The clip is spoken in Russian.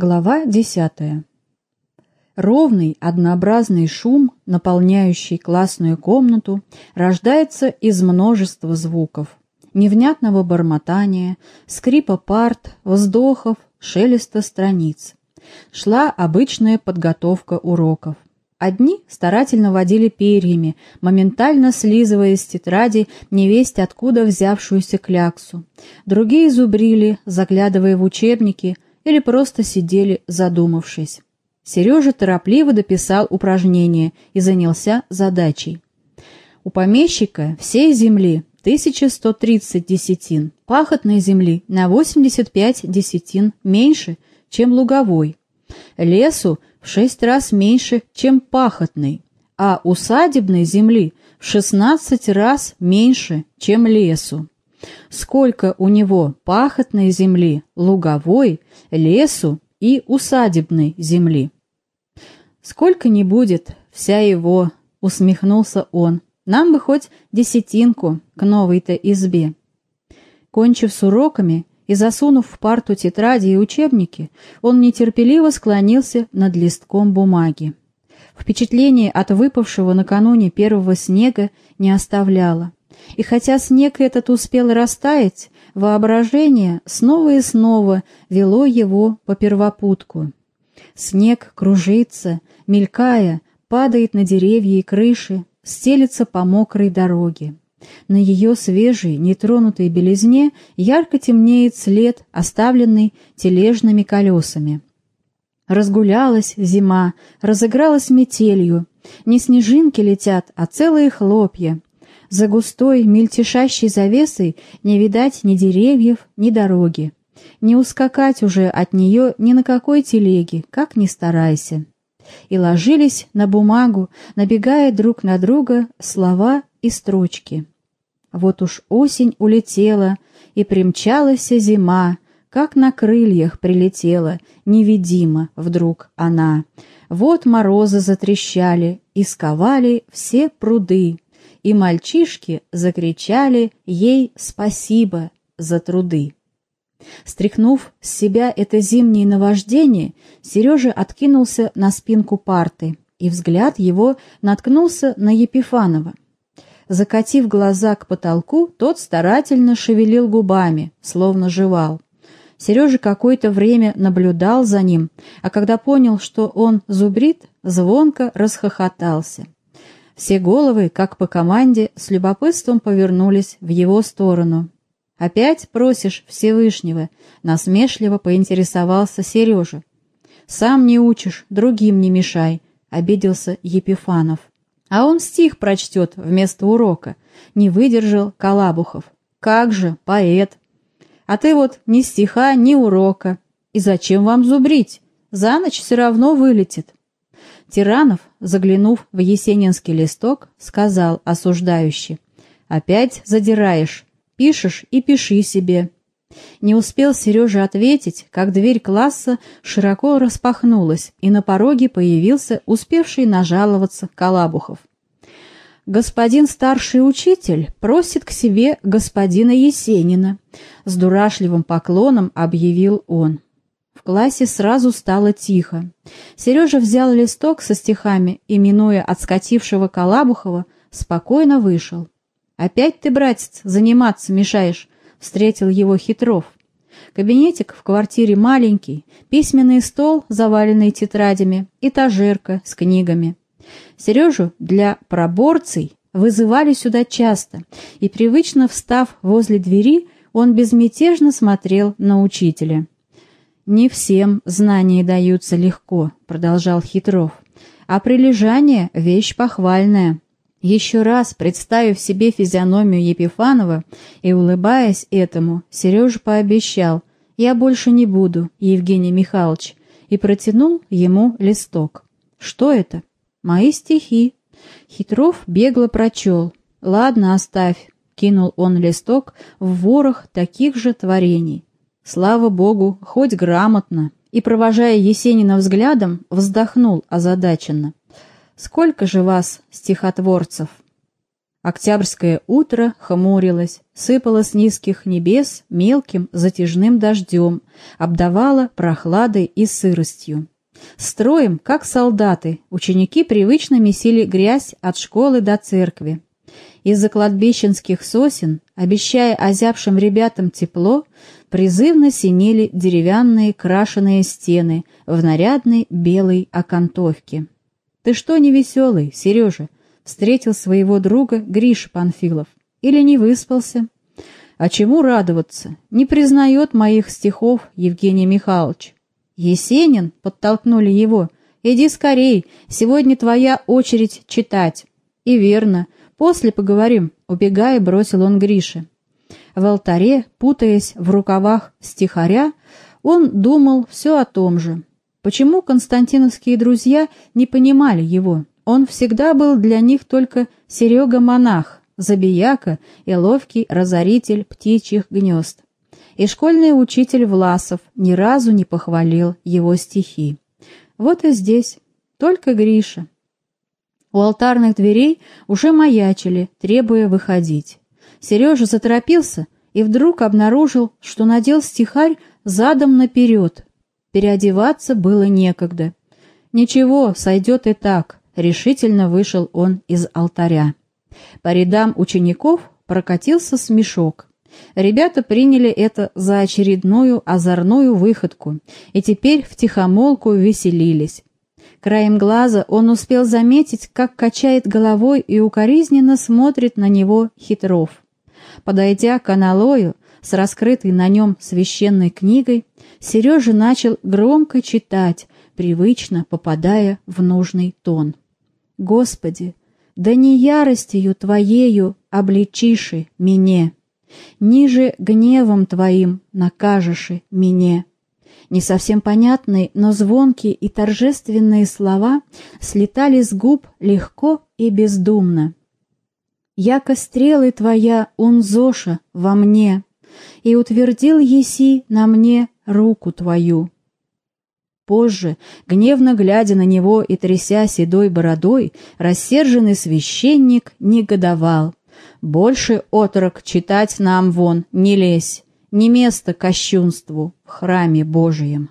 Глава десятая. Ровный, однообразный шум, наполняющий классную комнату, рождается из множества звуков. Невнятного бормотания, скрипа парт, вздохов, шелеста страниц. Шла обычная подготовка уроков. Одни старательно водили перьями, моментально слизывая с тетради невесть откуда взявшуюся кляксу. Другие зубрили, заглядывая в учебники – или просто сидели задумавшись. Сережа торопливо дописал упражнение и занялся задачей. У помещика всей земли 1130 десятин, пахотной земли на 85 десятин меньше, чем луговой, лесу в шесть раз меньше, чем пахотной, а усадебной земли в 16 раз меньше, чем лесу сколько у него пахотной земли, луговой, лесу и усадебной земли. «Сколько не будет, вся его», — усмехнулся он, — «нам бы хоть десятинку к новой-то избе». Кончив с уроками и засунув в парту тетради и учебники, он нетерпеливо склонился над листком бумаги. Впечатление от выпавшего накануне первого снега не оставляло. И хотя снег этот успел растаять, воображение снова и снова вело его по первопутку. Снег кружится, мелькая, падает на деревья и крыши, стелится по мокрой дороге. На ее свежей, нетронутой белизне ярко темнеет след, оставленный тележными колесами. Разгулялась зима, разыгралась метелью. Не снежинки летят, а целые хлопья. За густой, мельтешащей завесой не видать ни деревьев, ни дороги. Не ускакать уже от нее ни на какой телеге, как ни старайся. И ложились на бумагу, набегая друг на друга слова и строчки. Вот уж осень улетела, и примчалась зима, как на крыльях прилетела, невидимо вдруг она. Вот морозы затрещали и сковали все пруды и мальчишки закричали ей спасибо за труды. Стряхнув с себя это зимнее наваждение, Сережа откинулся на спинку парты, и взгляд его наткнулся на Епифанова. Закатив глаза к потолку, тот старательно шевелил губами, словно жевал. Сережа какое-то время наблюдал за ним, а когда понял, что он зубрит, звонко расхохотался. Все головы, как по команде, с любопытством повернулись в его сторону. «Опять просишь Всевышнего?» — насмешливо поинтересовался Сережа. «Сам не учишь, другим не мешай», — обиделся Епифанов. А он стих прочтет вместо урока. Не выдержал Калабухов. «Как же, поэт!» «А ты вот ни стиха, ни урока. И зачем вам зубрить? За ночь все равно вылетит». Тиранов, заглянув в есенинский листок, сказал осуждающе. «Опять задираешь. Пишешь и пиши себе». Не успел Сережа ответить, как дверь класса широко распахнулась, и на пороге появился успевший нажаловаться Калабухов. «Господин старший учитель просит к себе господина Есенина», — с дурашливым поклоном объявил он. Классе сразу стало тихо. Сережа взял листок со стихами и, минуя отскочившего Калабухова, спокойно вышел. «Опять ты, братец, заниматься мешаешь», — встретил его Хитров. Кабинетик в квартире маленький, письменный стол, заваленный тетрадями, этажерка с книгами. Сережу для проборций вызывали сюда часто, и, привычно встав возле двери, он безмятежно смотрел на учителя. «Не всем знания даются легко», — продолжал Хитров. «А прилежание — вещь похвальная». Еще раз представив себе физиономию Епифанова и улыбаясь этому, Сережа пообещал «Я больше не буду, Евгений Михайлович», и протянул ему листок. «Что это?» «Мои стихи». Хитров бегло прочел. «Ладно, оставь», — кинул он листок в ворох таких же творений. Слава богу, хоть грамотно. И, провожая Есенина взглядом, вздохнул озадаченно. «Сколько же вас, стихотворцев?» Октябрьское утро хмурилось, сыпало с низких небес мелким затяжным дождем, обдавало прохладой и сыростью. Строем, как солдаты, ученики привычно месили грязь от школы до церкви. Из-за кладбищенских сосен, обещая озябшим ребятам тепло, призывно синели деревянные крашеные стены в нарядной белой окантовке. «Ты что не веселый, Сережа?» встретил своего друга Гриша Панфилов. «Или не выспался?» «А чему радоваться? Не признает моих стихов Евгений Михайлович». «Есенин?» — подтолкнули его. «Иди скорей, сегодня твоя очередь читать». «И верно. После поговорим», — убегая, бросил он Грише. В алтаре, путаясь в рукавах стихаря, он думал все о том же. Почему константиновские друзья не понимали его? Он всегда был для них только Серега-монах, забияка и ловкий разоритель птичьих гнезд. И школьный учитель Власов ни разу не похвалил его стихи. Вот и здесь только Гриша. У алтарных дверей уже маячили, требуя выходить. Сережа заторопился и вдруг обнаружил, что надел стихарь задом наперед. Переодеваться было некогда. Ничего, сойдет и так решительно вышел он из алтаря. По рядам учеников прокатился смешок. Ребята приняли это за очередную озорную выходку и теперь втихомолку веселились. Краем глаза он успел заметить, как качает головой и укоризненно смотрит на него Хитров. Подойдя к аналою с раскрытой на нем священной книгой, Сережа начал громко читать, привычно попадая в нужный тон. Господи, да не яростью Твоею обличиши мне, ниже гневом Твоим накажеши мне. Не совсем понятные, но звонкие и торжественные слова слетали с губ легко и бездумно. «Яко стрелы Твоя, унзоша, во мне, и утвердил еси на мне руку Твою». Позже, гневно глядя на него и тряся седой бородой, рассерженный священник негодовал. «Больше, отрок, читать нам вон, не лезь, не место кощунству в храме Божием».